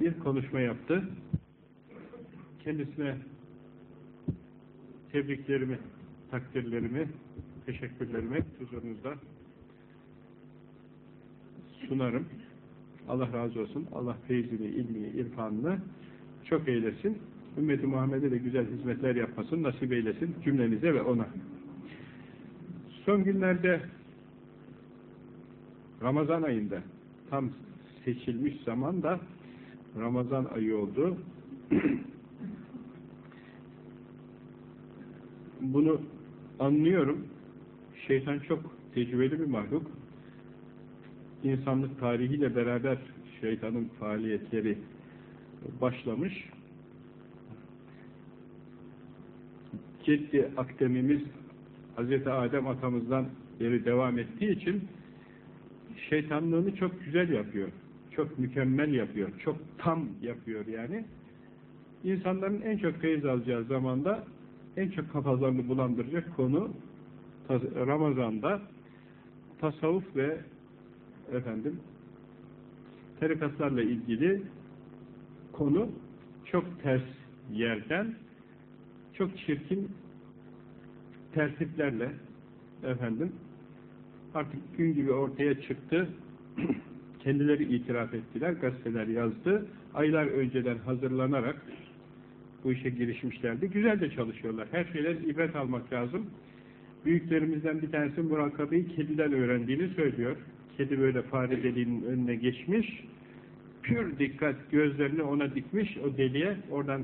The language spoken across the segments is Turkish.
bir konuşma yaptı. Kendisine tebriklerimi, takdirlerimi, teşekkürlerimi huzurunuzda sunarım. Allah razı olsun. Allah feyzini, ilmini, irfanını çok eylesin. Ümmeti Muhammed'e de güzel hizmetler yapmasın, nasip eylesin cümlenize ve ona. Son günlerde Ramazan ayında tam seçilmiş zaman da Ramazan ayı oldu. Bunu anlıyorum. Şeytan çok tecrübeli bir mahluk. İnsanlık tarihiyle beraber şeytanın faaliyetleri başlamış. Ciddi akdemimiz Hz. Adem atamızdan beri devam ettiği için şeytanlığını çok güzel yapıyor. Çok mükemmel yapıyor. Çok tam yapıyor yani. İnsanların en çok feyiz alacağı zamanda en çok kafalarını bulandıracak konu Ramazan'da tasavvuf ve efendim tarikatlarla ilgili konu çok ters yerden çok çirkin tertiplerle efendim artık gün gibi ortaya çıktı kendileri itiraf ettiler gazeteler yazdı aylar önceden hazırlanarak bu işe girişmişlerdi. Güzel de çalışıyorlar. Her şeyden ibret almak lazım. Büyüklerimizden bir tanesi murakabeyi kediden öğrendiğini söylüyor. Kedi böyle fare deliğinin önüne geçmiş. Pür dikkat gözlerini ona dikmiş o deliğe. Oradan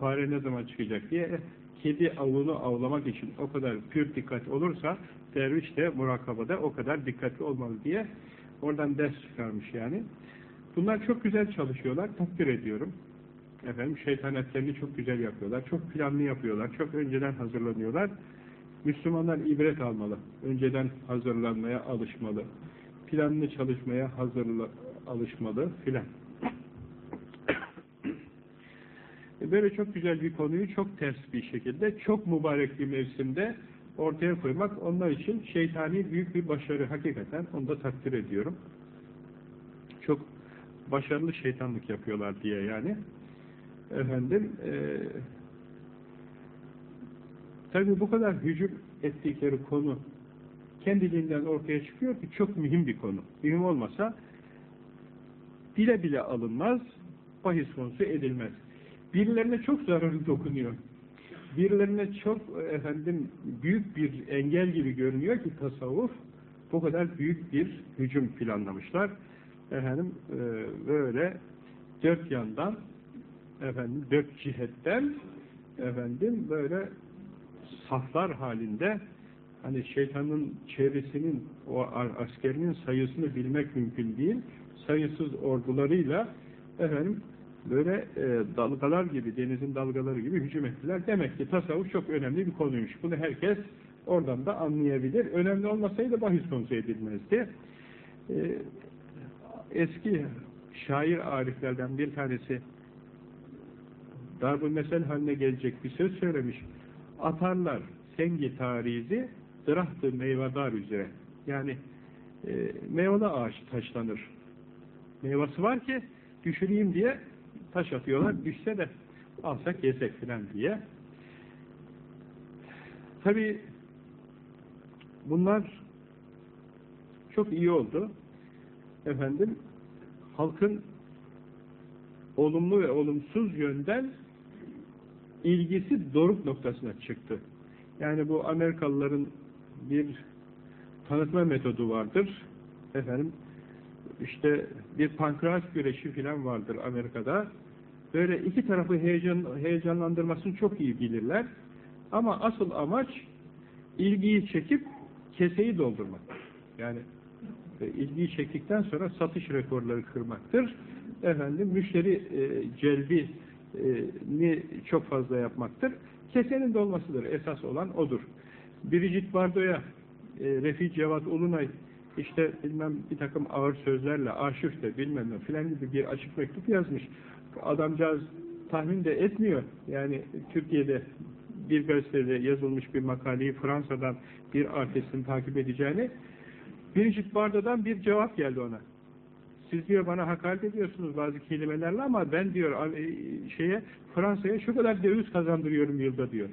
fare ne zaman çıkacak diye. Kedi avını avlamak için o kadar pür dikkat olursa derviş de murakabada o kadar dikkatli olmalı diye oradan ders çıkarmış yani. Bunlar çok güzel çalışıyorlar. Takdir ediyorum. Efendim şeytanetlerini çok güzel yapıyorlar. Çok planlı yapıyorlar. Çok önceden hazırlanıyorlar. Müslümanlar ibret almalı. Önceden hazırlanmaya alışmalı. Planlı çalışmaya hazırla, alışmalı filan. Böyle çok güzel bir konuyu çok ters bir şekilde, çok mübarek bir mevsimde ortaya koymak onlar için şeytani büyük bir başarı hakikaten. Onu da takdir ediyorum. Çok başarılı şeytanlık yapıyorlar diye yani. Efendim e, tabi bu kadar hücum ettikleri konu kendiliğinden ortaya çıkıyor ki çok mühim bir konu. Mühim olmasa bile bile alınmaz, bahis konusu edilmez. Birilerine çok zararlı dokunuyor. Birilerine çok efendim büyük bir engel gibi görünüyor ki tasavvuf bu kadar büyük bir hücum planlamışlar. Efendim e, böyle dört yandan efendim dört cihetten efendim böyle saflar halinde hani şeytanın çevresinin o askerinin sayısını bilmek mümkün değil. Sayısız ordularıyla efendim böyle e, dalgalar gibi, denizin dalgaları gibi hücum ettiler. Demek ki tasavvuf çok önemli bir konuymuş. Bunu herkes oradan da anlayabilir. Önemli olmasaydı bahis konusu edilmezdi. E, eski şair ariflerden bir tanesi darbul mesel haline gelecek bir söz söylemiş. Atarlar sengi tarizi dırahtı meyvedar üzere. Yani e, meyveli ağaç taşlanır. Meyvası var ki düşüreyim diye taş atıyorlar. Düşse de alsak yesek filan diye. Tabi bunlar çok iyi oldu. Efendim halkın olumlu ve olumsuz yönden ilgisi doruk noktasına çıktı. Yani bu Amerikalıların bir tanıtma metodu vardır. Efendim işte bir pankreas güreşi filan vardır Amerika'da. Böyle iki tarafı heyecan, heyecanlandırmasını çok iyi bilirler. Ama asıl amaç ilgiyi çekip keseyi doldurmak. Yani e, ilgiyi çektikten sonra satış rekorları kırmaktır. Efendim müşteri e, celbi ni çok fazla yapmaktır. Kesenin dolmasıdır. Esas olan odur. Biricik Bardo'ya e, Refi Cevat Ulunay işte bilmem bir takım ağır sözlerle arşivde bilmem ne filan gibi bir açık mektup yazmış. Adamcağız tahmin de etmiyor. Yani Türkiye'de bir gazetede yazılmış bir makaleyi Fransa'dan bir artistin takip edeceğini Biricik Bardo'dan bir cevap geldi ona. siz diyor bana hakaret ediyorsunuz bazı kelimelerle ama ben diyor e, şeye Fransa'ya şu kadar döviz kazandırıyorum yılda diyor.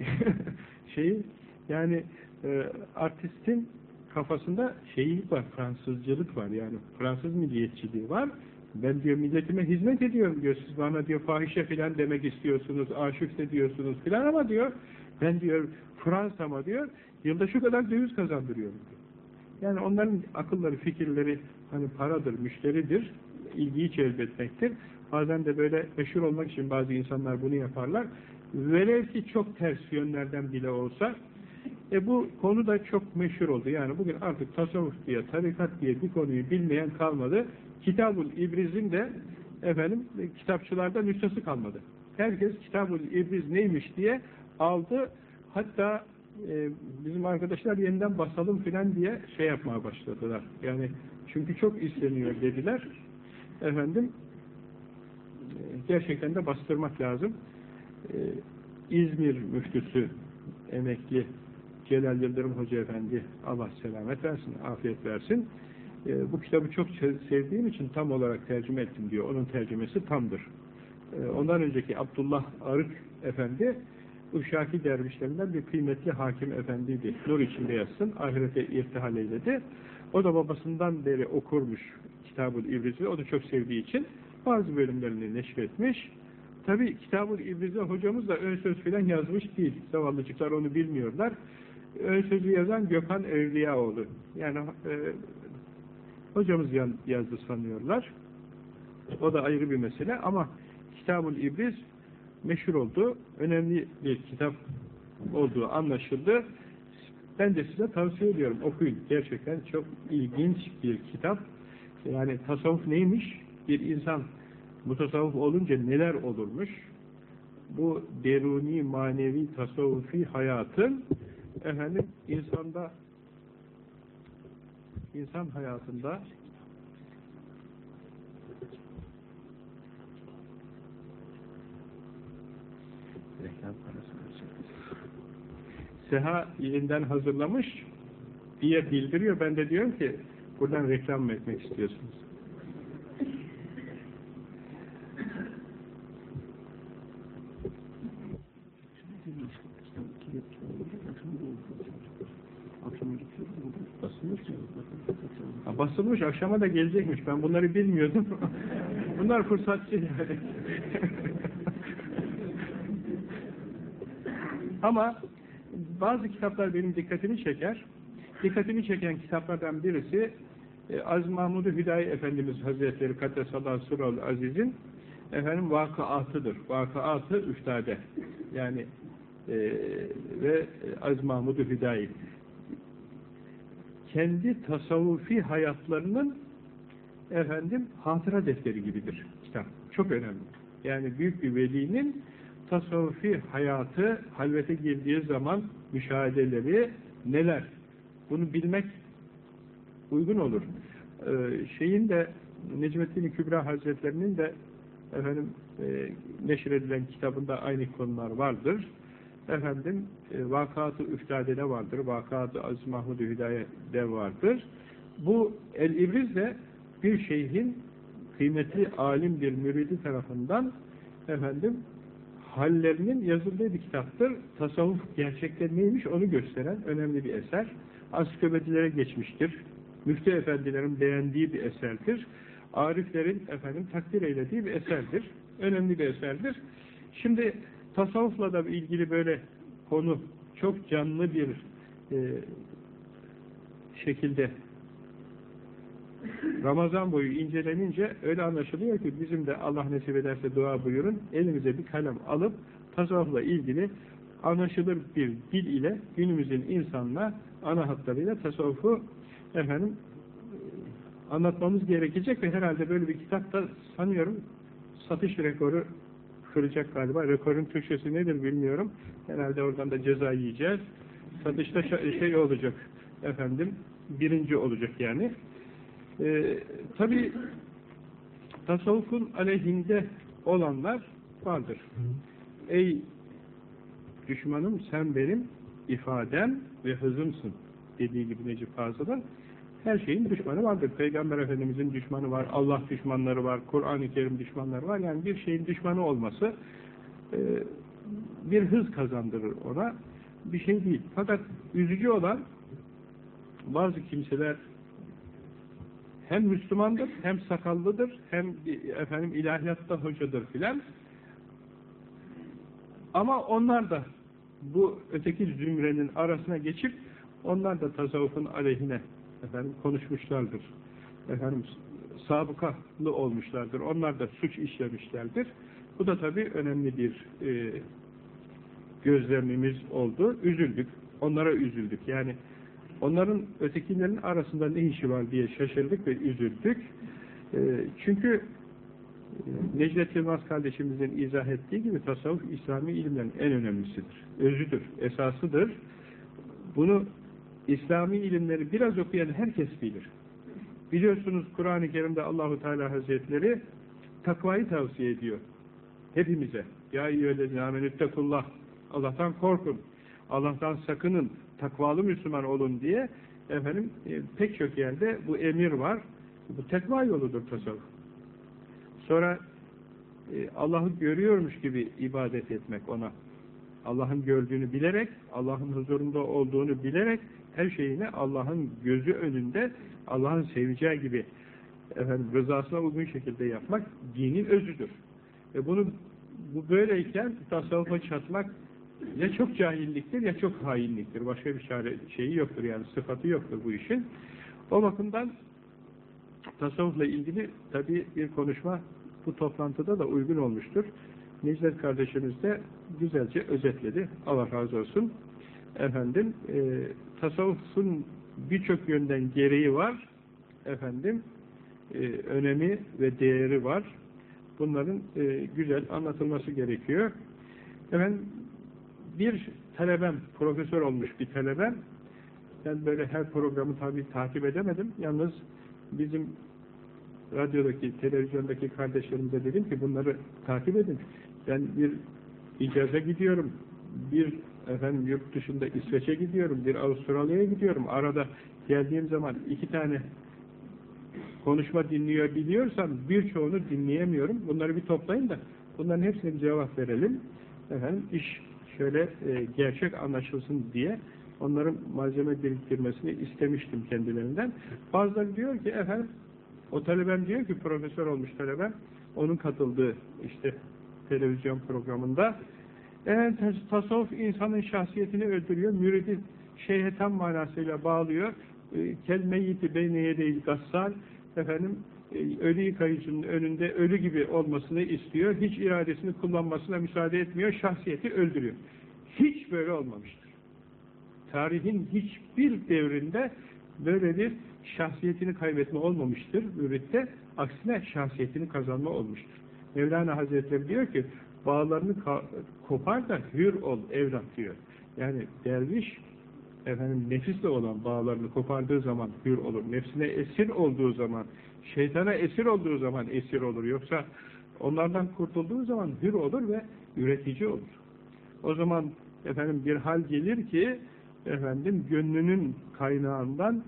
şeyi yani e, artistin kafasında şeyi var, Fransızcılık var yani Fransız milliyetçiliği var. Ben diyor milletime hizmet ediyorum diyor. Siz bana diyor fahişe filan demek istiyorsunuz, aşık diyorsunuz filan ama diyor ben diyor Fransa'ma diyor yılda şu kadar döviz kazandırıyorum diyor. Yani onların akılları, fikirleri hani paradır, müşteridir, ilgiyi celbetmektir. Bazen de böyle meşhur olmak için bazı insanlar bunu yaparlar. Velev ki çok ters yönlerden bile olsa e bu konu da çok meşhur oldu. Yani bugün artık tasavvuf diye, tarikat diye bir konuyu bilmeyen kalmadı. Kitabul İbriz'in de efendim kitapçılarda nüshası kalmadı. Herkes Kitabul İbriz neymiş diye aldı. Hatta e, bizim arkadaşlar yeniden basalım filan diye şey yapmaya başladılar. Yani çünkü çok isteniyor dediler. Efendim e, gerçekten de bastırmak lazım. E, İzmir müftüsü emekli Celal Yıldırım Hoca Efendi Allah selamet versin, afiyet versin. E, bu kitabı çok sevdiğim için tam olarak tercüme ettim diyor. Onun tercümesi tamdır. E, ondan önceki Abdullah Arık Efendi Uşaki dervişlerinden bir kıymetli hakim efendiydi. Nur içinde yazsın, ahirete irtihal eyledi. O da babasından beri okurmuş Kitab-ül İbriz'i. O da çok sevdiği için bazı bölümlerini neşretmiş. Tabi Kitab-ül İbriz'e hocamız da ön söz filan yazmış değil. Zavallıcıklar onu bilmiyorlar. Ön sözü yazan Gökhan Evliyaoğlu. Yani e, hocamız yazdı sanıyorlar. O da ayrı bir mesele ama Kitab-ül İbriz meşhur oldu. Önemli bir kitap olduğu anlaşıldı. Ben de size tavsiye ediyorum. Okuyun. Gerçekten çok ilginç bir kitap. Yani tasavvuf neymiş? Bir insan mutasavvuf olunca neler olurmuş? Bu deruni, manevi, tasavvufi hayatın efendim insanda insan hayatında reklam parası Seha ilinden hazırlamış diye bildiriyor. Ben de diyorum ki buradan reklam mı etmek istiyorsunuz? Basılmış mı? Ha, basılmış, akşama da gelecekmiş. Ben bunları bilmiyordum. Bunlar fırsatçı yani. Ama bazı kitaplar benim dikkatimi çeker. Dikkatimi çeken kitaplardan birisi e, Aziz Mahmud-u Hüdayi Efendimiz Hazretleri Kaddesallahu Sırol Aziz'in efendim vakıatıdır. Vakıatı üftade. Yani e, ve Aziz Mahmud-u Hüdayi kendi tasavvufi hayatlarının efendim hatıra defteri gibidir kitap. Çok önemli. Yani büyük bir velinin tasavvufi hayatı halvete girdiği zaman müşahedeleri neler? Bunu bilmek uygun olur. Ee, şeyin de Necmettin Kübra Hazretlerinin de efendim e, neşredilen kitabında aynı konular vardır. Efendim e, vakatı üftadede vardır. Vakatı Aziz Mahmud Hüdaye'de vardır. Bu El-İbriz de bir şeyhin kıymetli alim bir müridi tarafından efendim hallerinin yazıldığı bir kitaptır. Tasavvuf gerçekten neymiş onu gösteren önemli bir eser. Ansiklopedilere geçmiştir. Müftü efendilerin beğendiği bir eserdir. Ariflerin efendim takdir eylediği bir eserdir. Önemli bir eserdir. Şimdi tasavvufla da ilgili böyle konu çok canlı bir e, şekilde Ramazan boyu incelenince öyle anlaşılıyor ki bizim de Allah nasip ederse dua buyurun elimize bir kalem alıp tasavvufla ilgili anlaşılır bir dil ile günümüzün insanına ana hatlarıyla tasavvufu efendim anlatmamız gerekecek ve herhalde böyle bir kitap da sanıyorum satış rekoru kıracak galiba. Rekorun Türkçesi nedir bilmiyorum. Herhalde oradan da ceza yiyeceğiz. Satışta şey olacak efendim birinci olacak yani. Ee, Tabi tasavvufun aleyhinde olanlar vardır. Ey düşmanım sen benim ifadem ve hızımsın dediği gibi Necip Fazıl'ın Her şeyin düşmanı vardır. Peygamber Efendimizin düşmanı var, Allah düşmanları var, Kur'an-ı Kerim düşmanları var. Yani bir şeyin düşmanı olması e, bir hız kazandırır ona. Bir şey değil. Fakat üzücü olan bazı kimseler hem Müslümandır, hem sakallıdır, hem efendim ilahiyatta hocadır filan. Ama onlar da bu öteki zümrenin arasına geçip onlar da tasavvufun aleyhine efendim konuşmuşlardır. Efendim sabıkalı olmuşlardır. Onlar da suç işlemişlerdir. Bu da tabii önemli bir e, gözlemimiz oldu. Üzüldük. Onlara üzüldük. Yani onların ötekilerin arasında ne işi var diye şaşırdık ve üzüldük. E, çünkü e, Necdet Yılmaz kardeşimizin izah ettiği gibi tasavvuf İslami ilimlerin en önemlisidir. Özüdür, esasıdır. Bunu İslami ilimleri biraz okuyan herkes bilir. Biliyorsunuz Kur'an-ı Kerim'de Allahu Teala Hazretleri takvayı tavsiye ediyor. Hepimize. Ya eyyühellezine amenüttekullah. Allah'tan korkun. Allah'tan sakının. Takvalı Müslüman olun diye efendim e, pek çok yerde bu emir var. Bu tekva yoludur tasavvuf. Sonra e, Allah'ı görüyormuş gibi ibadet etmek ona. Allah'ın gördüğünü bilerek, Allah'ın huzurunda olduğunu bilerek her şeyini Allah'ın gözü önünde Allah'ın seveceği gibi efendim, rızasına uygun şekilde yapmak dinin özüdür. Ve bunu bu böyleyken tasavvufa çatmak ya çok cahilliktir ya çok hainliktir. Başka bir çare, şeyi yoktur yani sıfatı yoktur bu işin. O bakımdan tasavvufla ilgili tabi bir konuşma bu toplantıda da uygun olmuştur. Necdet kardeşimiz de güzelce özetledi. Allah razı olsun. Efendim, e, tasavvufun birçok yönden gereği var. Efendim, e, önemi ve değeri var. Bunların e, güzel anlatılması gerekiyor. Efendim, bir talebem, profesör olmuş bir talebem, ben böyle her programı tabi takip edemedim. Yalnız bizim radyodaki, televizyondaki kardeşlerimize dedim ki bunları takip edin. Ben bir icaza gidiyorum, bir efendim yurt dışında İsveç'e gidiyorum, bir Avustralya'ya gidiyorum. Arada geldiğim zaman iki tane konuşma dinliyor biliyorsam birçoğunu dinleyemiyorum. Bunları bir toplayın da bunların hepsine bir cevap verelim. Efendim iş şöyle e, gerçek anlaşılsın diye onların malzeme biriktirmesini istemiştim kendilerinden. Bazıları diyor ki efendim o talebem diyor ki profesör olmuş talebem onun katıldığı işte televizyon programında evet tasavvuf insanın şahsiyetini öldürüyor. Müridi şeyhe tam manasıyla bağlıyor. E, Kelme-i beyneye değil gassal efendim e, ölü yıkayıcının önünde ölü gibi olmasını istiyor. Hiç iradesini kullanmasına müsaade etmiyor. Şahsiyeti öldürüyor. Hiç böyle olmamıştır. Tarihin hiçbir devrinde böyle bir şahsiyetini kaybetme olmamıştır müritte. Aksine şahsiyetini kazanma olmuştur. Mevlana Hazretleri diyor ki bağlarını kopar da hür ol evlat diyor. Yani derviş efendim nefisle olan bağlarını kopardığı zaman hür olur. Nefsine esir olduğu zaman, şeytana esir olduğu zaman esir olur. Yoksa onlardan kurtulduğu zaman hür olur ve üretici olur. O zaman efendim bir hal gelir ki efendim gönlünün kaynağından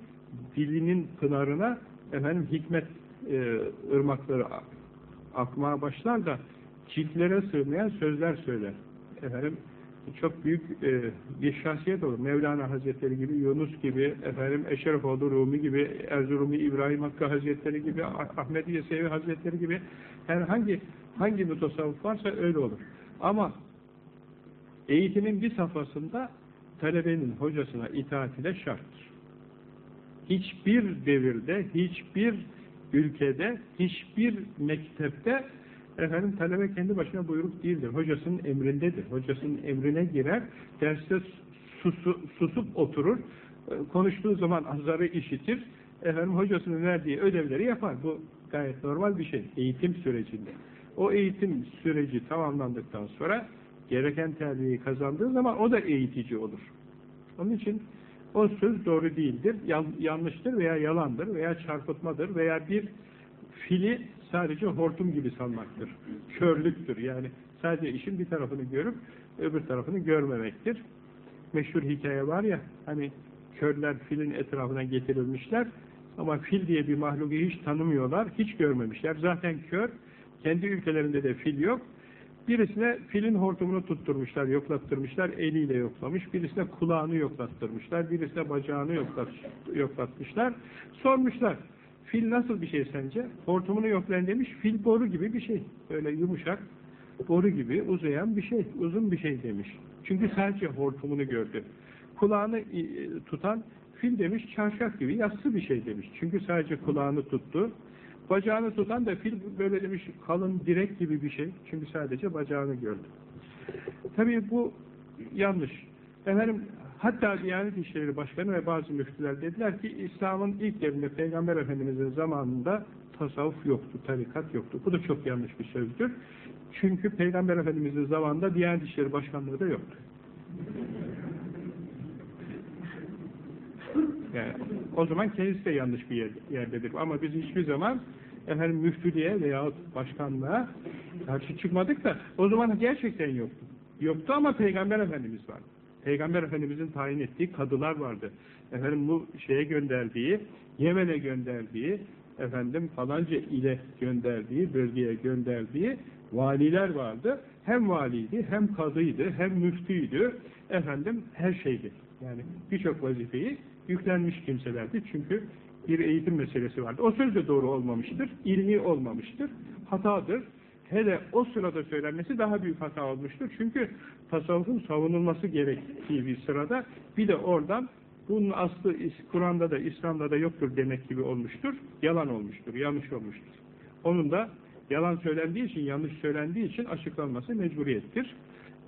dilinin pınarına efendim hikmet e, ırmakları akmaya başlar da ciltlere sığmayan sözler söyler. Efendim çok büyük e, bir şahsiyet olur. Mevlana Hazretleri gibi, Yunus gibi, efendim Eşrefoğlu Rumi gibi, Erzurumi İbrahim Hakkı Hazretleri gibi, Ahmet Yesevi Hazretleri gibi herhangi hangi mutasavvuf varsa öyle olur. Ama eğitimin bir safhasında talebenin hocasına itaat ile şarttır. Hiçbir devirde, hiçbir ülkede, hiçbir mektepte efendim talebe kendi başına buyruk değildir. Hocasının emrindedir. Hocasının emrine girer, derste susu, susup oturur, e, konuştuğu zaman azarı işitir, efendim hocasının verdiği ödevleri yapar. Bu gayet normal bir şey eğitim sürecinde. O eğitim süreci tamamlandıktan sonra gereken terbiyeyi kazandığı zaman o da eğitici olur. Onun için o söz doğru değildir, yanlıştır veya yalandır veya çarpıtmadır veya bir fili sadece hortum gibi sanmaktır. Körlüktür yani sadece işin bir tarafını görüp öbür tarafını görmemektir. Meşhur hikaye var ya hani körler filin etrafına getirilmişler Ama fil diye bir mahluku hiç tanımıyorlar, hiç görmemişler. Zaten kör, kendi ülkelerinde de fil yok. Birisine filin hortumunu tutturmuşlar, yoklattırmışlar, eliyle yoklamış. Birisine kulağını yoklattırmışlar, birisine bacağını yoklat, yoklatmışlar. Sormuşlar, fil nasıl bir şey sence? Hortumunu yoklayın demiş, fil boru gibi bir şey. Böyle yumuşak, boru gibi uzayan bir şey, uzun bir şey demiş. Çünkü sadece hortumunu gördü. Kulağını tutan fil demiş, çarşaf gibi yassı bir şey demiş. Çünkü sadece kulağını tuttu. Bacağını tutan da fil böyle demiş kalın direk gibi bir şey. Çünkü sadece bacağını gördü. Tabii bu yanlış. Efendim hatta Diyanet İşleri Başkanı ve bazı müftüler dediler ki İslam'ın ilk devrinde Peygamber Efendimiz'in zamanında tasavvuf yoktu, tarikat yoktu. Bu da çok yanlış bir sözdür. Çünkü Peygamber Efendimiz'in zamanında Diyanet İşleri Başkanlığı da yoktu. Yani o zaman kendisi de yanlış bir yer, yerdedir. Ama biz hiçbir zaman efendim müftülüğe veya başkanlığa karşı çıkmadık da o zaman gerçekten yoktu. Yoktu ama Peygamber Efendimiz vardı. Peygamber Efendimizin tayin ettiği kadılar vardı. Efendim bu şeye gönderdiği, Yemen'e gönderdiği, efendim falanca ile gönderdiği, bölgeye gönderdiği valiler vardı. Hem valiydi, hem kadıydı, hem müftüydü, efendim her şeydi. Yani birçok vazifeyi yüklenmiş kimselerdi. Çünkü bir eğitim meselesi vardı. O söz de doğru olmamıştır, ilmi olmamıştır, hatadır. Hele o sırada söylenmesi daha büyük hata olmuştur. Çünkü tasavvufun savunulması gerektiği bir sırada bir de oradan bunun aslı Kur'an'da da İslam'da da yoktur demek gibi olmuştur. Yalan olmuştur, yanlış olmuştur. Onun da yalan söylendiği için, yanlış söylendiği için açıklanması mecburiyettir.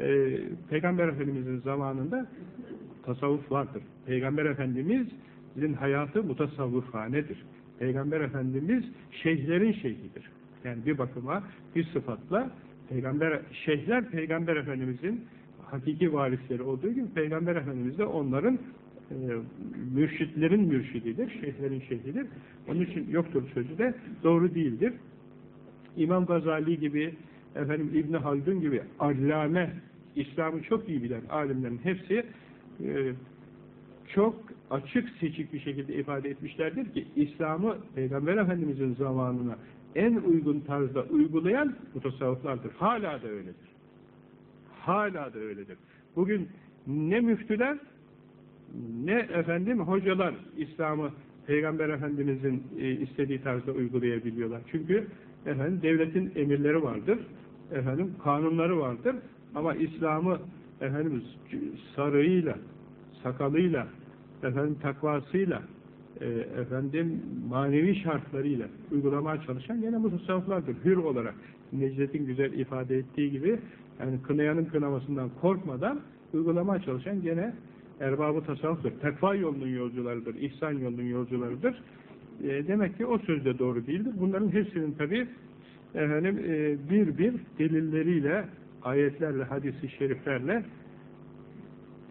Ee, Peygamber Efendimiz'in zamanında tasavvuf vardır. Peygamber Efendimiz'in hayatı mutasavvıfhanedir. Peygamber Efendimiz şeyhlerin şeyhidir. Yani bir bakıma, bir sıfatla Peygamber şeyhler Peygamber Efendimiz'in hakiki varisleri olduğu gibi Peygamber Efendimiz de onların e, mürşitlerin mürşididir, şeyhlerin şeyhidir. Onun için yoktur sözü de doğru değildir. İmam Gazali gibi, efendim İbn Haldun gibi allame, İslam'ı çok iyi bilen alimlerin hepsi e, çok açık seçik bir şekilde ifade etmişlerdir ki İslam'ı Peygamber Efendimiz'in zamanına en uygun tarzda uygulayan mutasavvıflardır. Hala da öyledir. Hala da öyledir. Bugün ne müftüler ne efendim hocalar İslam'ı Peygamber Efendimiz'in e, istediği tarzda uygulayabiliyorlar. Çünkü efendim devletin emirleri vardır. Efendim kanunları vardır. Ama İslam'ı efendim sarığıyla, sakalıyla, efendim takvasıyla, e, efendim manevi şartlarıyla uygulamaya çalışan gene mutasavvıflardır. Hür olarak Necdet'in güzel ifade ettiği gibi yani kınayanın kınamasından korkmadan uygulamaya çalışan gene erbabı tasavvuftur. Tekva yolunun yolcularıdır, ihsan yolunun yolcularıdır. E, demek ki o söz de doğru değildir. Bunların hepsinin tabi efendim e, bir bir delilleriyle, ayetlerle, hadisi şeriflerle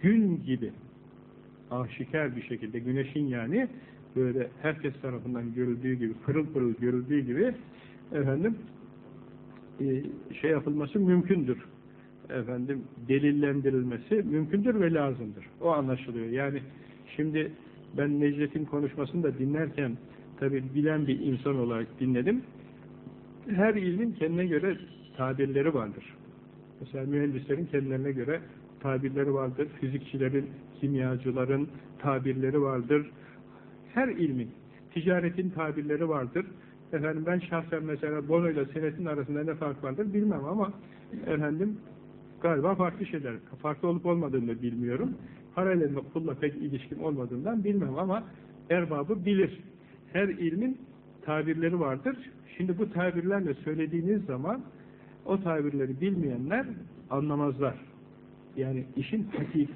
gün gibi aşikar bir şekilde güneşin yani böyle herkes tarafından görüldüğü gibi pırıl pırıl görüldüğü gibi efendim e, şey yapılması mümkündür. Efendim delillendirilmesi mümkündür ve lazımdır. O anlaşılıyor. Yani şimdi ben Necdet'in konuşmasını da dinlerken tabi bilen bir insan olarak dinledim. Her ilmin kendine göre tabirleri vardır. Mesela mühendislerin kendilerine göre tabirleri vardır. Fizikçilerin, kimyacıların tabirleri vardır. Her ilmin, ticaretin tabirleri vardır. Efendim ben şahsen mesela bono ile senetin arasında ne fark vardır bilmem ama efendim galiba farklı şeyler. Farklı olup olmadığını bilmiyorum. Parayla pulla pek ilişkim olmadığından bilmem ama erbabı bilir. Her ilmin tabirleri vardır. Şimdi bu tabirlerle söylediğiniz zaman o tabirleri bilmeyenler anlamazlar. Yani işin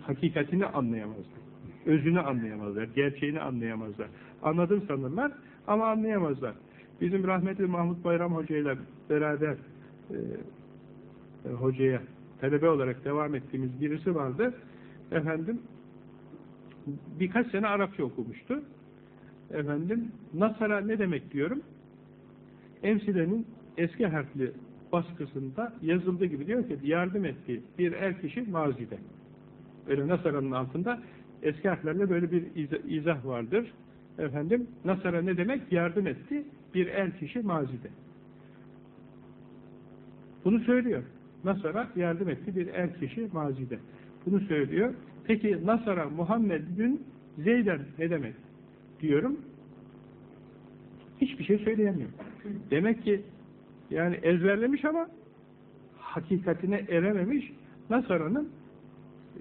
hakikatini anlayamazlar. Özünü anlayamazlar. Gerçeğini anlayamazlar. Anladım sanırlar ama anlayamazlar. Bizim rahmetli Mahmut Bayram Hoca ile beraber e, e, hocaya talebe olarak devam ettiğimiz birisi vardı. Efendim birkaç sene Arapça okumuştu. Efendim Nasara ne demek diyorum? Emsile'nin eski harfli baskısında yazıldığı gibi diyor ki yardım ettiği bir er kişi mazide. Öyle Nasara'nın altında eski harflerle böyle bir izah vardır. Efendim, Nasara ne demek? Yardım etti. Bir el kişi mazide. Bunu söylüyor. Nasara yardım etti bir el kişi mazide. Bunu söylüyor. Peki Nasara Muhammed'in Zeyden ne demek? Diyorum. Hiçbir şey söyleyemiyor. Demek ki yani ezberlemiş ama hakikatine erememiş Nasara'nın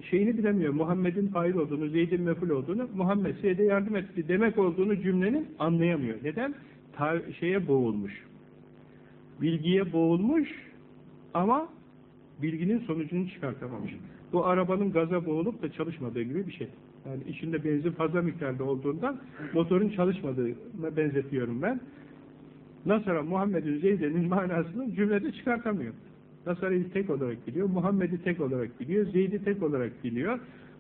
şeyini bilemiyor. Muhammed'in fail olduğunu, Zeyd'in meful olduğunu, Muhammed Zeyd'e yardım etti demek olduğunu cümlenin anlayamıyor. Neden? Ta şeye boğulmuş. Bilgiye boğulmuş ama bilginin sonucunu çıkartamamış. Bu arabanın gaza boğulup da çalışmadığı gibi bir şey. Yani içinde benzin fazla miktarda olduğundan motorun çalışmadığına benzetiyorum ben. Nasara Muhammed'in Zeyde'nin manasını cümlede çıkartamıyor. Nasara'yı tek olarak biliyor, Muhammed'i tek olarak biliyor, Zeyd'i tek olarak biliyor.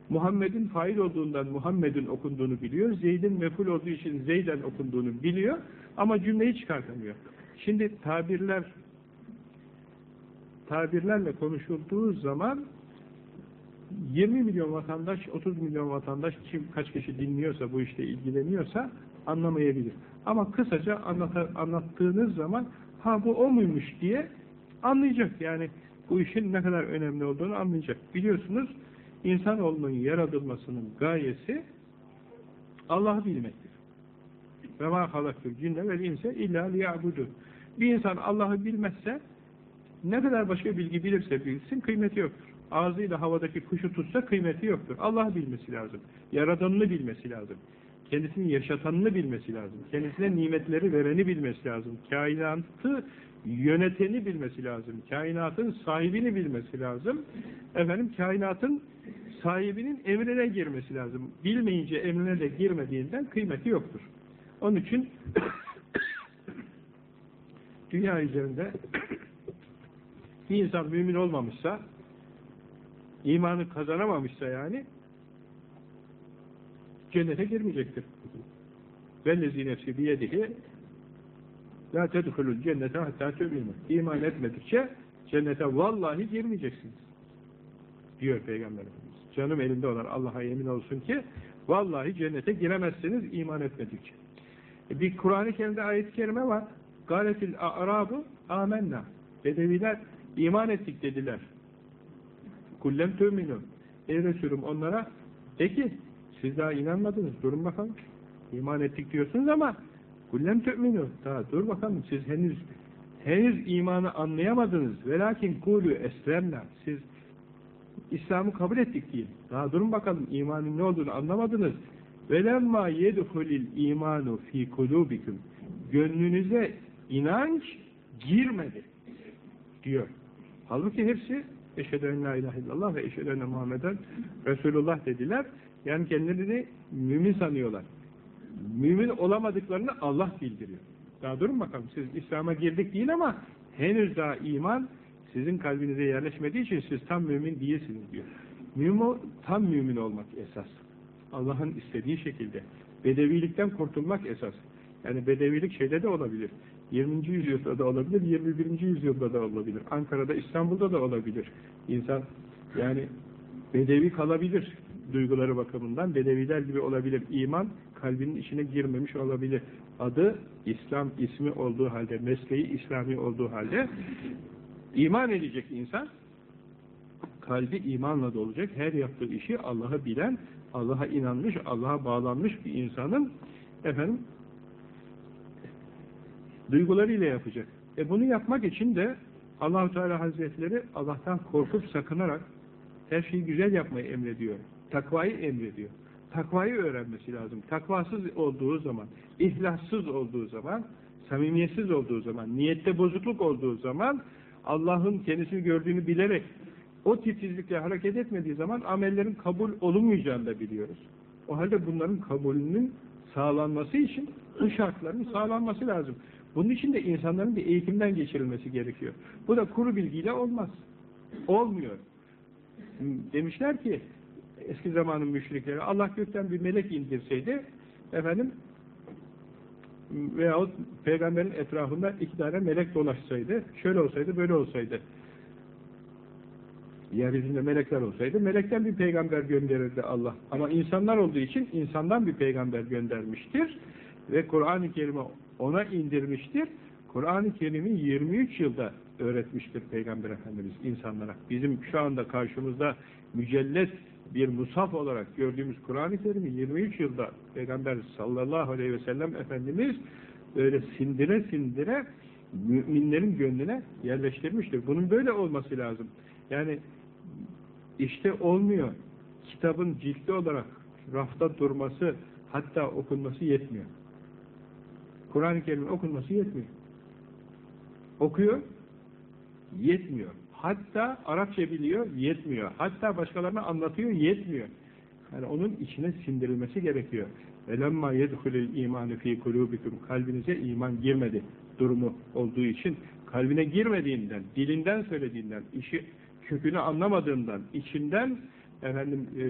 Muhammed'in fail olduğundan Muhammed'in okunduğunu biliyor, Zeyd'in meful olduğu için Zeyden okunduğunu biliyor ama cümleyi çıkartamıyor. Şimdi tabirler tabirlerle konuşulduğu zaman 20 milyon vatandaş, 30 milyon vatandaş kim kaç kişi dinliyorsa, bu işte ilgileniyorsa anlamayabilir. Ama kısaca anlata, anlattığınız zaman ha bu o muymuş diye anlayacak. Yani bu işin ne kadar önemli olduğunu anlayacak. Biliyorsunuz insanoğlunun yaratılmasının gayesi Allah'ı bilmektir. Ve ma halaktul cinne vel inse illa liyabudu. Bir insan Allah'ı bilmezse ne kadar başka bilgi bilirse bilsin kıymeti yoktur. Ağzıyla havadaki kuşu tutsa kıymeti yoktur. Allah'ı bilmesi lazım. Yaradanını bilmesi lazım. Kendisini yaşatanını bilmesi lazım. Kendisine nimetleri vereni bilmesi lazım. Kainatı yöneteni bilmesi lazım. Kainatın sahibini bilmesi lazım. Efendim kainatın sahibinin emrine girmesi lazım. Bilmeyince emrine de girmediğinden kıymeti yoktur. Onun için dünya üzerinde bir insan mümin olmamışsa imanı kazanamamışsa yani cennete girmeyecektir. Vellezi nefsi biyedihi la tedhulul cennete hatta tü'minu. İman etmedikçe cennete vallahi girmeyeceksiniz. Diyor Peygamber Efendimiz. Canım elinde olan Allah'a yemin olsun ki vallahi cennete giremezsiniz iman etmedikçe. E bir Kur'an-ı Kerim'de ayet-i kerime var. Galetil a'rabu amenna. Bedeviler iman ettik dediler. Kullem tü'minun. Ey Resulüm onlara peki siz daha inanmadınız. Durun bakalım. İman ettik diyorsunuz ama kullem tü'minun. Daha dur bakalım. Siz henüz henüz imanı anlayamadınız. Velakin kulü eslemna. Siz İslam'ı kabul ettik değil. Daha durun bakalım imanın ne olduğunu anlamadınız. Velemma yedhulil imanu fi kulubikum. Gönlünüze inanç girmedi diyor. Halbuki hepsi eşhedü en la ilahe illallah ve eşhedü enne Muhammeden Resulullah dediler. Yani kendilerini mümin sanıyorlar. Mümin olamadıklarını Allah bildiriyor. Daha durun bakalım siz İslam'a girdik değil ama henüz daha iman sizin kalbinize yerleşmediği için siz tam mümin değilsiniz diyor. Mümin, tam mümin olmak esas. Allah'ın istediği şekilde. Bedevilikten kurtulmak esas. Yani bedevilik şeyde de olabilir. 20. yüzyılda da olabilir, 21. yüzyılda da olabilir. Ankara'da, İstanbul'da da olabilir. İnsan yani bedevi kalabilir duyguları bakımından. Bedeviler gibi olabilir. İman kalbinin içine girmemiş olabilir. Adı İslam ismi olduğu halde, mesleği İslami olduğu halde iman edecek insan kalbi imanla dolacak. Her yaptığı işi Allah'ı bilen, Allah'a inanmış, Allah'a bağlanmış bir insanın efendim duygularıyla yapacak. E bunu yapmak için de Allahu Teala Hazretleri Allah'tan korkup sakınarak her şeyi güzel yapmayı emrediyor. Takvayı emrediyor. Takvayı öğrenmesi lazım. Takvasız olduğu zaman, ihlassız olduğu zaman, samimiyetsiz olduğu zaman, niyette bozukluk olduğu zaman, Allah'ın kendisini gördüğünü bilerek o titizlikle hareket etmediği zaman amellerin kabul olunmayacağını da biliyoruz. O halde bunların kabulünün sağlanması için bu şartların sağlanması lazım. Bunun için de insanların bir eğitimden geçirilmesi gerekiyor. Bu da kuru bilgiyle olmaz. Olmuyor. Demişler ki eski zamanın müşrikleri Allah gökten bir melek indirseydi efendim veyahut peygamberin etrafında iki tane melek dolaşsaydı şöyle olsaydı böyle olsaydı Yeryüzünde melekler olsaydı melekten bir peygamber gönderirdi Allah. Ama insanlar olduğu için insandan bir peygamber göndermiştir. Ve Kur'an-ı Kerim'i ona indirmiştir. Kur'an-ı Kerim'i 23 yılda öğretmiştir Peygamber Efendimiz insanlara. Bizim şu anda karşımızda mücellet bir musaf olarak gördüğümüz Kur'an-ı Kerim'i 23 yılda Peygamber sallallahu aleyhi ve sellem Efendimiz böyle sindire sindire müminlerin gönlüne yerleştirmiştir. Bunun böyle olması lazım. Yani işte olmuyor. Kitabın ciltli olarak rafta durması hatta okunması yetmiyor. Kur'an-ı Kerim'in okunması yetmiyor. Okuyor, yetmiyor. Hatta Arapça biliyor, yetmiyor. Hatta başkalarına anlatıyor, yetmiyor. Yani onun içine sindirilmesi gerekiyor. وَلَمَّا يَدْخُلِ الْا۪يمَانِ ف۪ي قُلُوبِكُمْ Kalbinize iman girmedi durumu olduğu için, kalbine girmediğinden, dilinden söylediğinden, işi kökünü anlamadığından, içinden efendim e,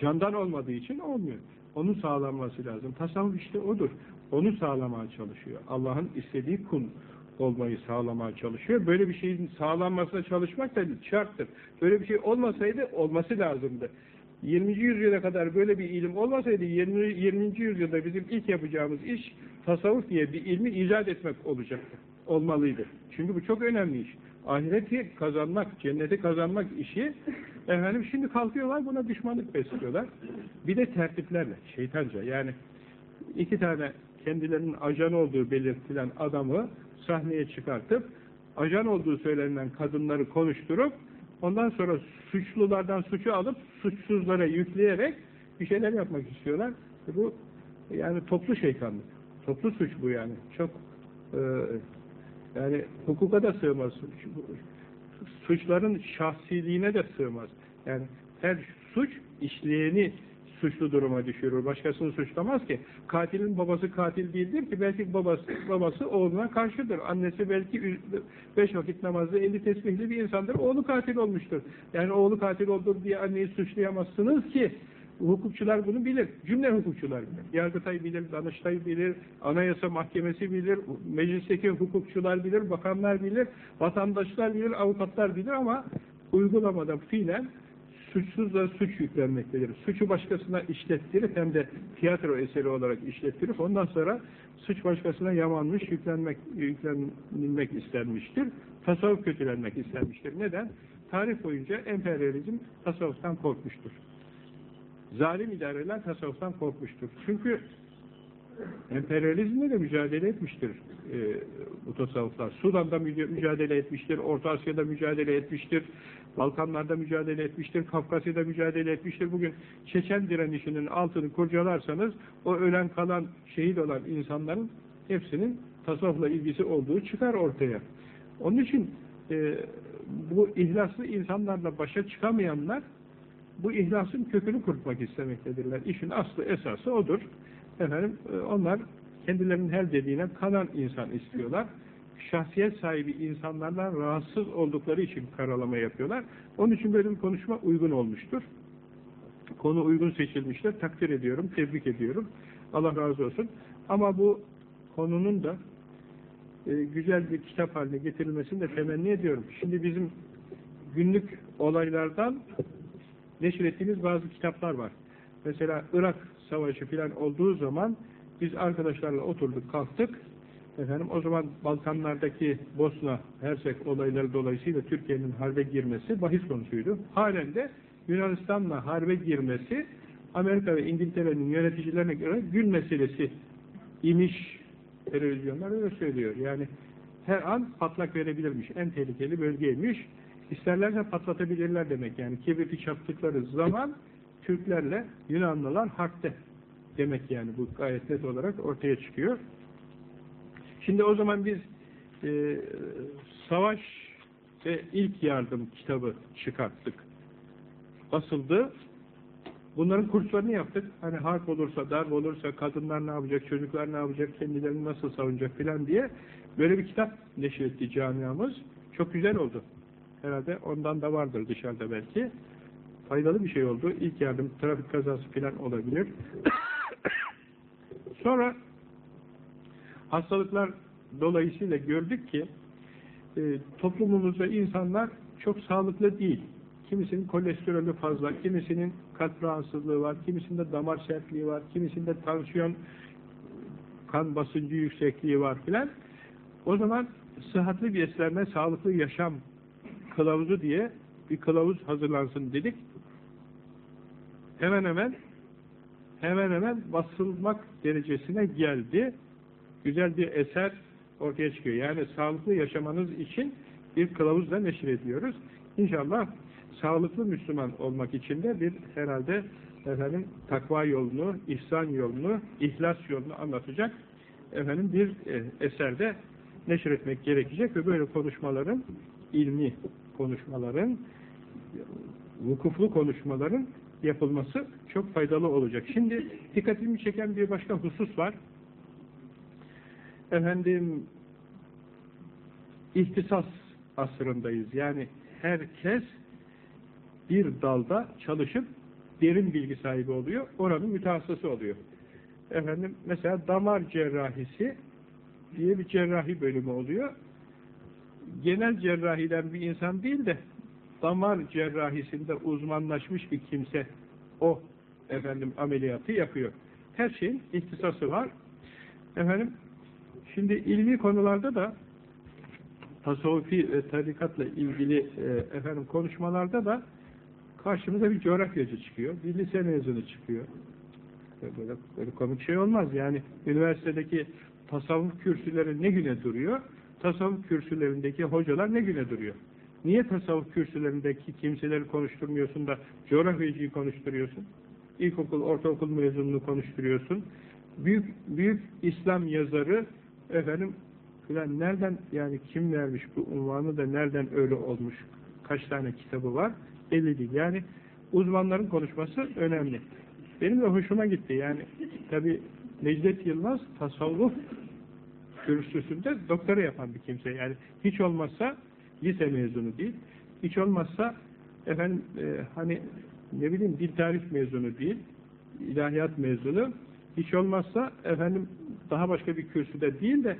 candan olmadığı için olmuyor. Onun sağlanması lazım. Tasavvuf işte odur. Onu sağlamaya çalışıyor. Allah'ın istediği kun olmayı sağlamaya çalışıyor. Böyle bir şeyin sağlanmasına çalışmak da şarttır. Böyle bir şey olmasaydı olması lazımdı. 20. yüzyıla kadar böyle bir ilim olmasaydı 20. 20. yüzyılda bizim ilk yapacağımız iş tasavvuf diye bir ilmi icat etmek olacaktı. Olmalıydı. Çünkü bu çok önemli iş. Ahireti kazanmak, cenneti kazanmak işi efendim şimdi kalkıyorlar buna düşmanlık besliyorlar. Bir de tertiplerle, şeytanca yani iki tane kendilerinin ajan olduğu belirtilen adamı sahneye çıkartıp ajan olduğu söylenen kadınları konuşturup ondan sonra suçlulardan suçu alıp suçsuzlara yükleyerek bir şeyler yapmak istiyorlar. Bu yani toplu şeytanlık. Toplu suç bu yani. Çok e, yani hukuka da sığmaz. Suçların şahsiliğine de sığmaz. Yani her suç işleyeni suçlu duruma düşürür. Başkasını suçlamaz ki. Katilin babası katil değildir ki. Belki babası, babası oğluna karşıdır. Annesi belki beş vakit namazlı, eli tesbihli bir insandır. Oğlu katil olmuştur. Yani oğlu katil oldu diye anneyi suçlayamazsınız ki. Hukukçular bunu bilir. Cümle hukukçular bilir. Yargıtay bilir, Danıştay bilir, Anayasa Mahkemesi bilir, meclisteki hukukçular bilir, bakanlar bilir, vatandaşlar bilir, avukatlar bilir ama uygulamada fiilen suçsuzla suç yüklenmektedir. Suçu başkasına işlettirip hem de tiyatro eseri olarak işlettirip ondan sonra suç başkasına yamanmış, yüklenmek, yüklenilmek istenmiştir. Tasavvuf kötülenmek istenmiştir. Neden? Tarih boyunca emperyalizm tasavvuftan korkmuştur. Zalim idareler tasavvuftan korkmuştur. Çünkü emperyalizmle de mücadele etmiştir e, bu tasavvuflar. Sudan'da mücadele etmiştir, Orta Asya'da mücadele etmiştir, Balkanlarda mücadele etmiştir, Kafkasya'da mücadele etmiştir. Bugün Çeçen direnişinin altını kurcalarsanız o ölen kalan şehit olan insanların hepsinin tasavvufla ilgisi olduğu çıkar ortaya. Onun için e, bu ihlaslı insanlarla başa çıkamayanlar bu ihlasın kökünü kurtmak istemektedirler. İşin aslı esası odur. Efendim e, onlar kendilerinin her dediğine kanan insan istiyorlar. Şahsiyet sahibi insanlardan rahatsız oldukları için karalama yapıyorlar. Onun için böyle bir konuşma uygun olmuştur. Konu uygun seçilmiştir. Takdir ediyorum, tebrik ediyorum. Allah razı olsun. Ama bu konunun da e, güzel bir kitap haline getirilmesini de temenni ediyorum. Şimdi bizim günlük olaylardan neşrettiğimiz bazı kitaplar var. Mesela Irak Savaşı filan olduğu zaman biz arkadaşlarla oturduk, kalktık. Efendim o zaman Balkanlardaki Bosna, Hersek olayları dolayısıyla Türkiye'nin harbe girmesi bahis konusuydu. Halen de Yunanistan'la harbe girmesi Amerika ve İngiltere'nin yöneticilerine göre gün meselesi imiş televizyonlar öyle söylüyor. Yani her an patlak verebilirmiş. En tehlikeli bölgeymiş. İsterlerse patlatabilirler demek. Yani kibriti çaktıkları zaman Türklerle Yunanlılar harpte demek yani bu gayet net olarak ortaya çıkıyor. Şimdi o zaman biz e, savaş ve ilk yardım kitabı çıkarttık. Asıldı. Bunların kurslarını yaptık. Hani harp olursa, darp olursa, kadınlar ne yapacak, çocuklar ne yapacak, kendilerini nasıl savunacak filan diye böyle bir kitap neşretti camiamız. Çok güzel oldu. Herhalde ondan da vardır dışarıda belki. Faydalı bir şey oldu. İlk yardım, trafik kazası filan olabilir. Sonra hastalıklar dolayısıyla gördük ki e, toplumumuzda insanlar çok sağlıklı değil. Kimisinin kolesterolü fazla, kimisinin kalp rahatsızlığı var, kimisinde damar sertliği var, kimisinde tansiyon, kan basıncı yüksekliği var filan. O zaman sıhhatli beslenme, sağlıklı yaşam kılavuzu diye bir kılavuz hazırlansın dedik. Hemen hemen hemen hemen basılmak derecesine geldi. Güzel bir eser ortaya çıkıyor. Yani sağlıklı yaşamanız için bir kılavuzla neşir ediyoruz. İnşallah sağlıklı Müslüman olmak için de bir herhalde efendim takva yolunu, ihsan yolunu, ihlas yolunu anlatacak efendim bir e, eserde neşir etmek gerekecek ve böyle konuşmaların ilmi konuşmaların vukuflu konuşmaların yapılması çok faydalı olacak. Şimdi dikkatimi çeken bir başka husus var. Efendim ihtisas asrındayız. Yani herkes bir dalda çalışıp derin bilgi sahibi oluyor. Oranın mütehassısı oluyor. Efendim mesela damar cerrahisi diye bir cerrahi bölümü oluyor. Genel cerrahiden bir insan değil de damar cerrahisinde uzmanlaşmış bir kimse o efendim ameliyatı yapıyor. Her şeyin ihtisası var. Efendim şimdi ilmi konularda da tasavvufi ve tarikatla ilgili e, efendim konuşmalarda da karşımıza bir coğrafyacı çıkıyor. Bir lise mezunu çıkıyor. Böyle, böyle komik şey olmaz. Yani üniversitedeki tasavvuf kürsüleri ne güne duruyor? Tasavvuf kürsülerindeki hocalar ne güne duruyor? Niye tasavvuf kürsülerindeki kimseleri konuşturmuyorsun da coğrafyacıyı konuşturuyorsun? İlkokul, ortaokul mezununu konuşturuyorsun. Büyük büyük İslam yazarı efendim filan nereden yani kim vermiş bu unvanı da nereden öyle olmuş? Kaç tane kitabı var? Belli değil. Yani uzmanların konuşması önemli. Benim de hoşuma gitti. Yani tabi Necdet Yılmaz tasavvuf kürsüsünde doktora yapan bir kimse. Yani hiç olmazsa lise mezunu değil. Hiç olmazsa efendim e, hani ne bileyim dil tarih mezunu değil. ilahiyat mezunu. Hiç olmazsa efendim daha başka bir kürsüde değil de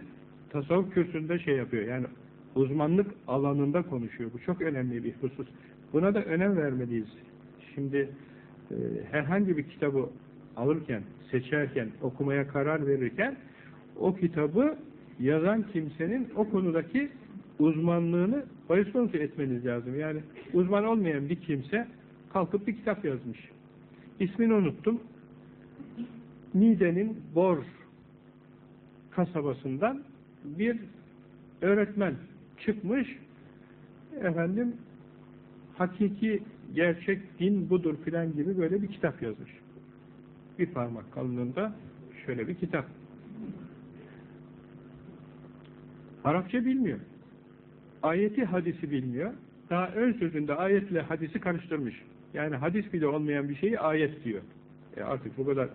tasavvuf kürsünde şey yapıyor. Yani uzmanlık alanında konuşuyor. Bu çok önemli bir husus. Buna da önem vermeliyiz. Şimdi e, herhangi bir kitabı alırken, seçerken, okumaya karar verirken o kitabı yazan kimsenin o konudaki uzmanlığını bahis konusu etmeniz lazım. Yani uzman olmayan bir kimse kalkıp bir kitap yazmış. İsmini unuttum. Nide'nin Bor kasabasından bir öğretmen çıkmış efendim hakiki gerçek din budur filan gibi böyle bir kitap yazmış. Bir parmak kalınlığında şöyle bir kitap. Arapça bilmiyor. Ayeti hadisi bilmiyor. Daha ön sözünde ayetle hadisi karıştırmış. Yani hadis bile olmayan bir şeyi ayet diyor. E artık bu kadar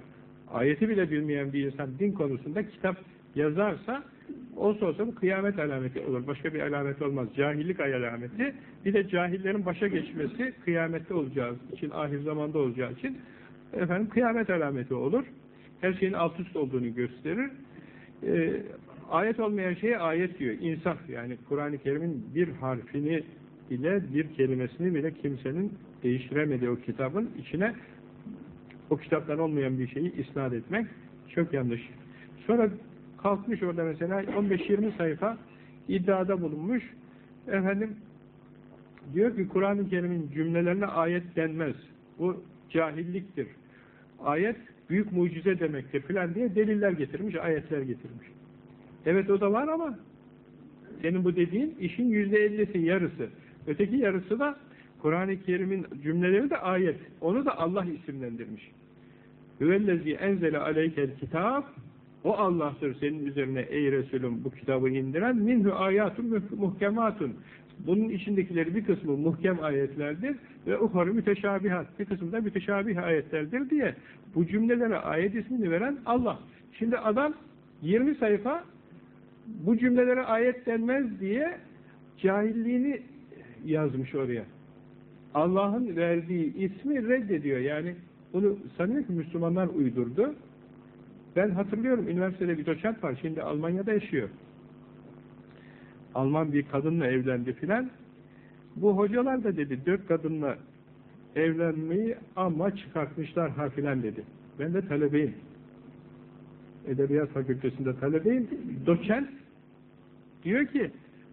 ayeti bile bilmeyen bir insan din konusunda kitap yazarsa olsa olsa bu kıyamet alameti olur. Başka bir alamet olmaz. Cahillik alameti. Bir de cahillerin başa geçmesi kıyamette olacağı için, ahir zamanda olacağı için efendim kıyamet alameti olur. Her şeyin alt üst olduğunu gösterir. Ee, ayet olmayan şeye ayet diyor. İnsaf yani Kur'an-ı Kerim'in bir harfini ile bir kelimesini bile kimsenin değiştiremediği o kitabın içine o kitaptan olmayan bir şeyi isnat etmek çok yanlış. Sonra kalkmış orada mesela 15-20 sayfa iddiada bulunmuş. Efendim diyor ki Kur'an-ı Kerim'in cümlelerine ayet denmez. Bu cahilliktir. Ayet büyük mucize demektir filan diye deliller getirmiş, ayetler getirmiş. Evet o da var ama senin bu dediğin işin yüzde ellisi, yarısı. Öteki yarısı da Kur'an-ı Kerim'in cümleleri de ayet. Onu da Allah isimlendirmiş. Hüvellezi enzele aleykel kitap o Allah'tır senin üzerine ey Resulüm bu kitabı indiren minhu ayatun muhkematun. Bunun içindekileri bir kısmı muhkem ayetlerdir ve uharı müteşabihat. Bir kısmı da müteşabih ayetlerdir diye bu cümlelere ayet ismini veren Allah. Şimdi adam 20 sayfa bu cümlelere ayet denmez diye cahilliğini yazmış oraya. Allah'ın verdiği ismi reddediyor. Yani bunu sanıyor ki Müslümanlar uydurdu. Ben hatırlıyorum üniversitede bir doçent var. Şimdi Almanya'da yaşıyor. Alman bir kadınla evlendi filan. Bu hocalar da dedi dört kadınla evlenmeyi ama çıkartmışlar ha filan dedi. Ben de talebeyim. Edebiyat Fakültesinde talebeyim. Doçent diyor ki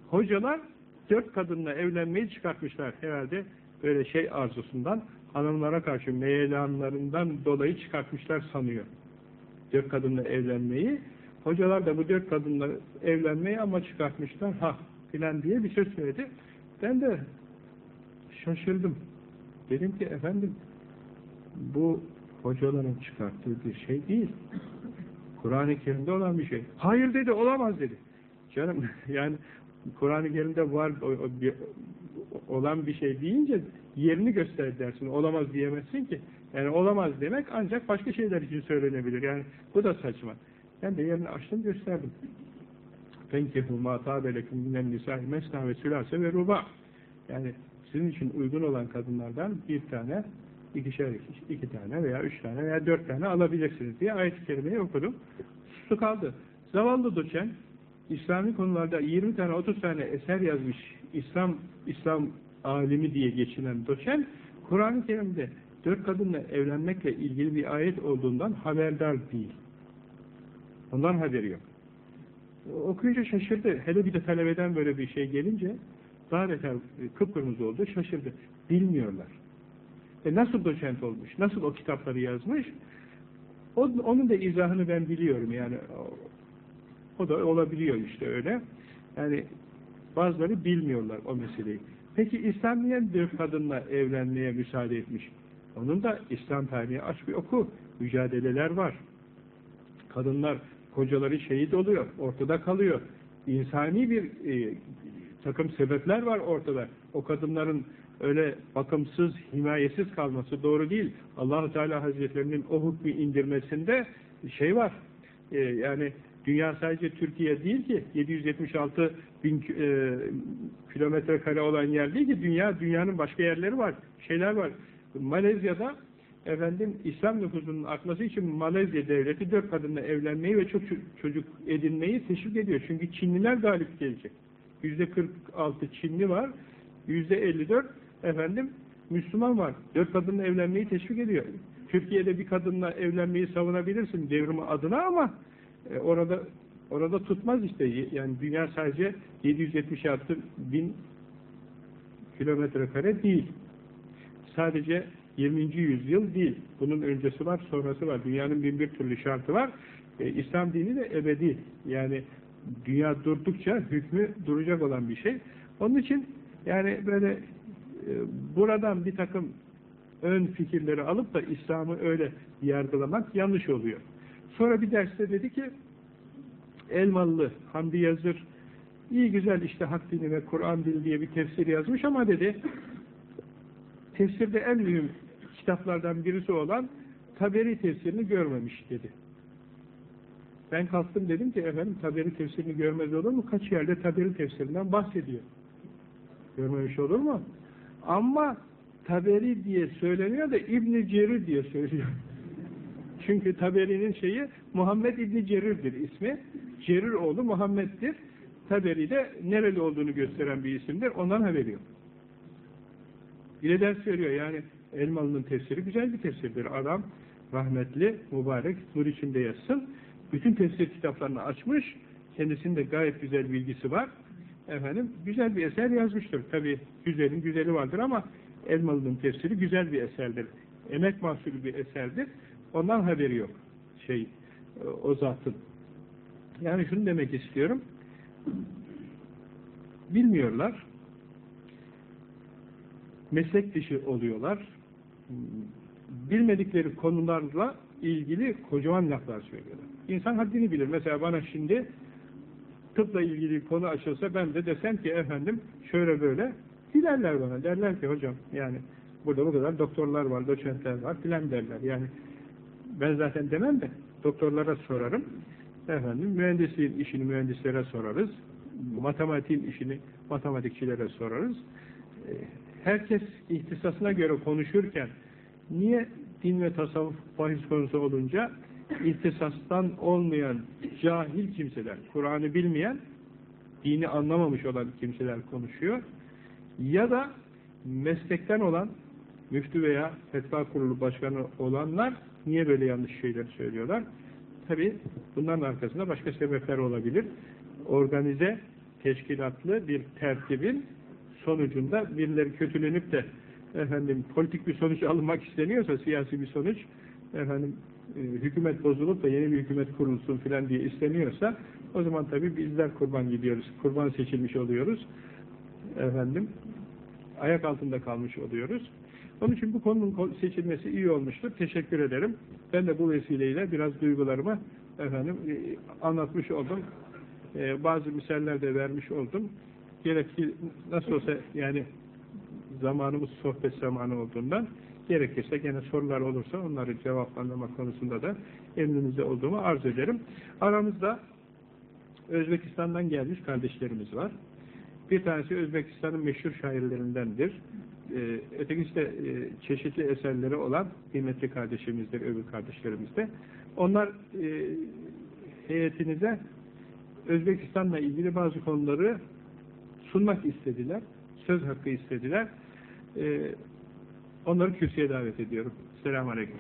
hocalar dört kadınla evlenmeyi çıkartmışlar herhalde böyle şey arzusundan hanımlara karşı meyelanlarından dolayı çıkartmışlar sanıyor. Dört kadınla evlenmeyi hocalar da bu dört kadınla evlenmeyi ama çıkartmışlar ha filan diye bir söz söyledi. Ben de şaşırdım. Dedim ki efendim bu hocaların çıkarttığı bir şey değil. Kur'an-ı Kerim'de olan bir şey. Hayır dedi, olamaz dedi. Canım yani Kur'an-ı Kerim'de var o, o, olan bir şey deyince yerini göster dersin. Olamaz diyemezsin ki. Yani olamaz demek ancak başka şeyler için söylenebilir. Yani bu da saçma. Ben de yerini açtım gösterdim. Fenkihu ma tabelekum minen nisa'i mesna ve sülase ve ruba. Yani sizin için uygun olan kadınlardan bir tane, ikişer iki, iki tane veya üç tane veya dört tane alabilirsiniz diye ayet-i kerimeyi okudum. Sustu kaldı. Zavallı doçen İslami konularda 20 tane 30 tane eser yazmış İslam İslam alimi diye geçinen doçen Kur'an-ı Kerim'de dört kadınla evlenmekle ilgili bir ayet olduğundan haberdar değil. Ondan haberi yok. Okuyunca şaşırdı. Hele bir de talebeden böyle bir şey gelince daha beter kıpkırmızı oldu, şaşırdı. Bilmiyorlar. E nasıl doçent olmuş, nasıl o kitapları yazmış, onun da izahını ben biliyorum yani. O da olabiliyor işte öyle. Yani bazıları bilmiyorlar o meseleyi. Peki İslam niye bir kadınla evlenmeye müsaade etmiş? Onun da İslam tarihini aç bir oku. Mücadeleler var. Kadınlar, kocaları şehit oluyor, ortada kalıyor. İnsani bir e, takım sebepler var ortada. O kadınların öyle bakımsız, himayesiz kalması doğru değil. Allahu Teala Hazretlerinin o hükmü indirmesinde şey var. E, yani dünya sadece Türkiye değil ki 776 bin e, kilometre kare olan yer değil ki dünya dünyanın başka yerleri var. Şeyler var. Malezya'da efendim İslam nüfusunun artması için Malezya devleti dört kadınla evlenmeyi ve çok çocuk edinmeyi teşvik ediyor. Çünkü Çinliler galip gelecek. Yüzde 46 Çinli var. Yüzde 54 efendim Müslüman var. Dört kadınla evlenmeyi teşvik ediyor. Türkiye'de bir kadınla evlenmeyi savunabilirsin devrimi adına ama e, orada orada tutmaz işte. Yani dünya sadece 776 bin kilometre kare değil. Sadece 20. yüzyıl değil. Bunun öncesi var, sonrası var. Dünyanın bin bir türlü şartı var. E, İslam dini de ebedi. Yani dünya durdukça hükmü duracak olan bir şey. Onun için yani böyle e, buradan bir takım ön fikirleri alıp da İslam'ı öyle yargılamak yanlış oluyor. Sonra bir derste dedi ki Elmalı Hamdi Yazır iyi güzel işte Hak Dini ve Kur'an Dili diye bir tefsir yazmış ama dedi tefsirde en mühim kitaplardan birisi olan Taberi tefsirini görmemiş dedi. Ben kalktım dedim ki efendim Taberi tefsirini görmez olur mu? Kaç yerde Taberi tefsirinden bahsediyor. Görmemiş olur mu? Ama Taberi diye söyleniyor da İbn Cerir diye söylüyor. Çünkü Taberi'nin şeyi Muhammed İbni Cerir'dir ismi. Cerir oğlu Muhammed'dir. Taberi de nereli olduğunu gösteren bir isimdir. Ondan haberi yok. Bileden söylüyor yani Elmalı'nın tefsiri güzel bir tefsirdir. Adam rahmetli, mübarek, nur içinde yazsın. Bütün tefsir kitaplarını açmış. Kendisinde gayet güzel bilgisi var. Efendim, güzel bir eser yazmıştır. Tabi güzelin güzeli vardır ama Elmalı'nın tefsiri güzel bir eserdir. Emek mahsulü bir eserdir. Ondan haberi yok. Şey, o zatın. Yani şunu demek istiyorum. Bilmiyorlar. Meslek dışı oluyorlar. Bilmedikleri konularla ilgili kocaman laflar söylüyorlar. İnsan haddini bilir. Mesela bana şimdi tıpla ilgili konu açılsa ben de desem ki efendim şöyle böyle dilerler bana. Derler ki hocam yani burada bu kadar doktorlar var, doçentler var filan derler. Yani ben zaten demem de doktorlara sorarım. Efendim mühendisliğin işini mühendislere sorarız. Matematiğin işini matematikçilere sorarız. Herkes ihtisasına göre konuşurken niye din ve tasavvuf bahis konusu olunca ihtisastan olmayan cahil kimseler, Kur'an'ı bilmeyen, dini anlamamış olan kimseler konuşuyor. Ya da meslekten olan müftü veya fetva kurulu başkanı olanlar niye böyle yanlış şeyler söylüyorlar? Tabi bunların arkasında başka sebepler olabilir. Organize, teşkilatlı bir tertibin sonucunda birileri kötülenip de efendim politik bir sonuç alınmak isteniyorsa siyasi bir sonuç efendim e, hükümet bozulup da yeni bir hükümet kurulsun filan diye isteniyorsa o zaman tabi bizler kurban gidiyoruz. Kurban seçilmiş oluyoruz. Efendim ayak altında kalmış oluyoruz. Onun için bu konunun seçilmesi iyi olmuştur. Teşekkür ederim. Ben de bu vesileyle biraz duygularımı efendim e, anlatmış oldum. E, bazı misaller de vermiş oldum. Gerek ki nasıl olsa yani zamanımız sohbet zamanı olduğundan gerekirse gene sorular olursa onları cevaplandırma konusunda da emrinizde olduğumu arz ederim. Aramızda Özbekistan'dan gelmiş kardeşlerimiz var. Bir tanesi Özbekistan'ın meşhur şairlerindendir. Ee, ötekisi de e, çeşitli eserleri olan kıymetli kardeşimizdir, öbür kardeşlerimiz de. Onlar e, heyetinize Özbekistan'la ilgili bazı konuları sunmak istediler. Söz hakkı istediler. Ee, onları kürsüye davet ediyorum. Selamun Aleyküm.